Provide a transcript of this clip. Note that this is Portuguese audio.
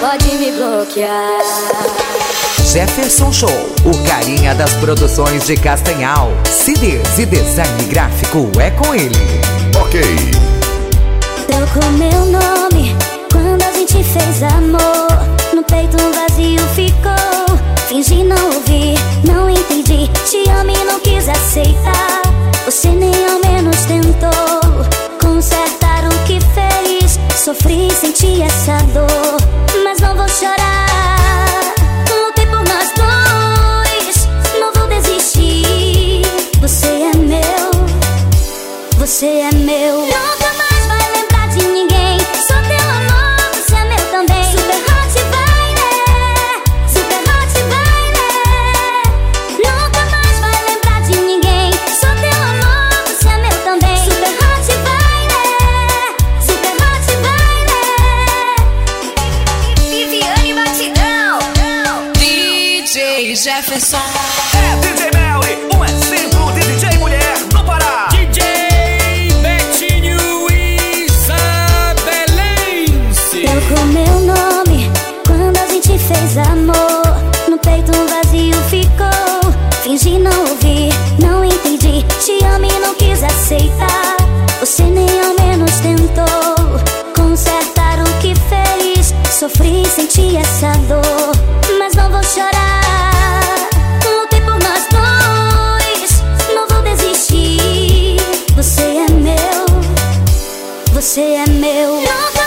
pode me bloquear. Jefferson Show, o carinha das produções de Castanhal. CDs e design gráfico é com ele. Ok. Trocou meu nome quando a gente fez amor. Você é meu. Nunca mais vai lembrar de ninguém. Sou teu amor, você é meu também. Super hot vai, né? Super hot vai, né? Nunca mais vai lembrar de ninguém. Sou teu amor, você é meu também. Super hot vai, né? Super hot vai, né? Viviane Batidão. DJ Jefferson. Fez amor. No peito um vazio ficou. Fingi não ouvir, não entendi. Te amo e não quis aceitar. Você nem ao menos tentou consertar o que fez. Sofri, senti essa dor, mas não vou chorar. Lutei por nós dois, não vou desistir. Você é meu. Você é meu.